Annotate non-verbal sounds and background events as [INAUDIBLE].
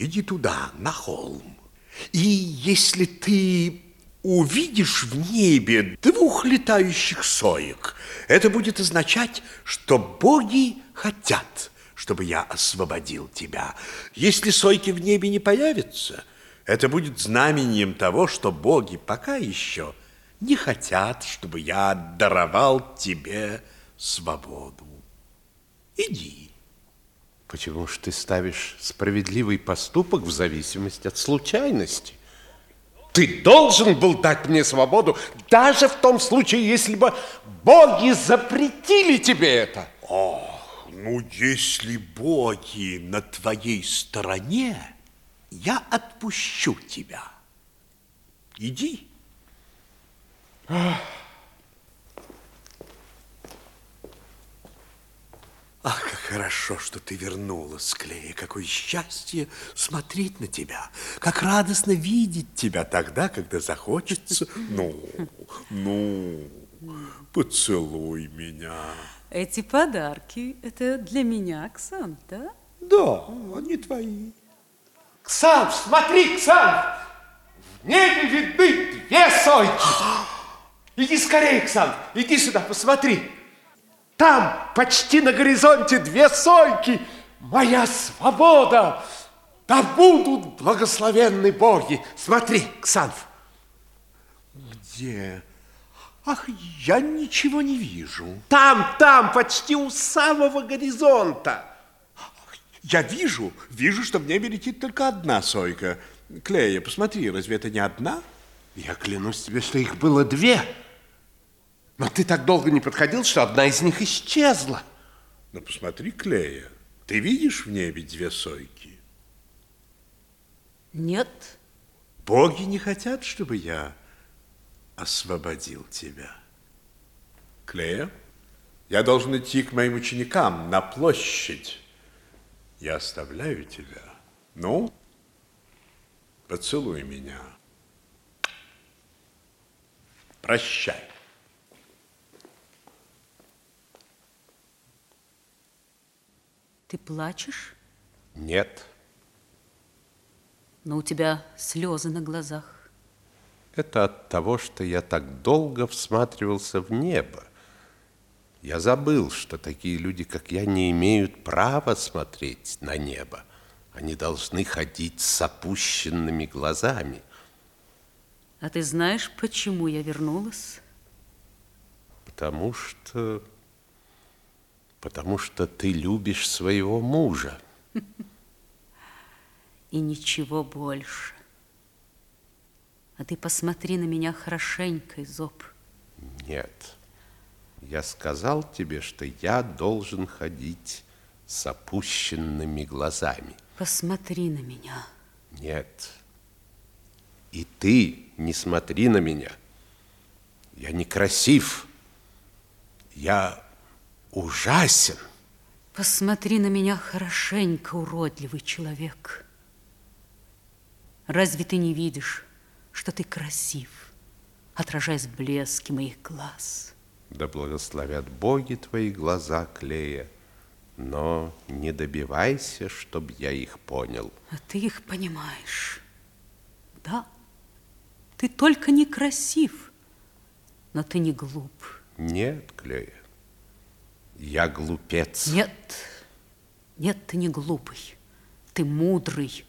Иди туда, на холм. И если ты увидишь в небе двух летающих соек, это будет означать, что боги хотят, чтобы я освободил тебя. Если сойки в небе не появятся, это будет знамением того, что боги пока еще не хотят, чтобы я даровал тебе свободу. Иди. Почему же ты ставишь справедливый поступок в зависимости от случайности? Ты должен был дать мне свободу, даже в том случае, если бы боги запретили тебе это. Ох, ну если боги на твоей стороне, я отпущу тебя. Иди. Ах. Ах, как хорошо, что ты вернулась, Клея. Какое счастье смотреть на тебя. Как радостно видеть тебя тогда, когда захочется. [LAUGHS] Ну, ну, поцелуй меня. Эти подарки, это для меня, Ксан, да? Да, они твои. Ксан, смотри, Ксан! В небе видны две сойки. [GASPS] Иди скорее, Ксан, иди сюда, посмотри. Там, почти на горизонте, две сойки. Моя свобода. Да будут благословенны боги. Смотри, Ксанф. Где? Ах, я ничего не вижу. Там, там, почти у самого горизонта. Я вижу, вижу, что в небе летит только одна сойка. Клея, посмотри, разве это не одна? Я клянусь тебе, что их было две. Но ты так долго не подходил, что одна из них исчезла. Ну, посмотри, Клея, ты видишь в небе две сойки? Нет. Боги не хотят, чтобы я освободил тебя. Клея, я должен идти к моим ученикам на площадь. Я оставляю тебя. Ну, поцелуй меня. Прощай. Ты плачешь? Нет. Но у тебя слезы на глазах. Это от того, что я так долго всматривался в небо. Я забыл, что такие люди, как я, не имеют права смотреть на небо. Они должны ходить с опущенными глазами. А ты знаешь, почему я вернулась? Потому что потому что ты любишь своего мужа. И ничего больше. А ты посмотри на меня хорошенько, Зоб. Нет. Я сказал тебе, что я должен ходить с опущенными глазами. Посмотри на меня. Нет. И ты не смотри на меня. Я некрасив. Я ужасен. Посмотри на меня хорошенько, уродливый человек. Разве ты не видишь, что ты красив, отражаясь в блеске моих глаз? Да благословят боги твои глаза, Клея, но не добивайся, чтоб я их понял. А ты их понимаешь. Да, ты только не красив, но ты не глуп. Нет, Клея, я глупец. Нет, нет, ты не глупый. Ты мудрый,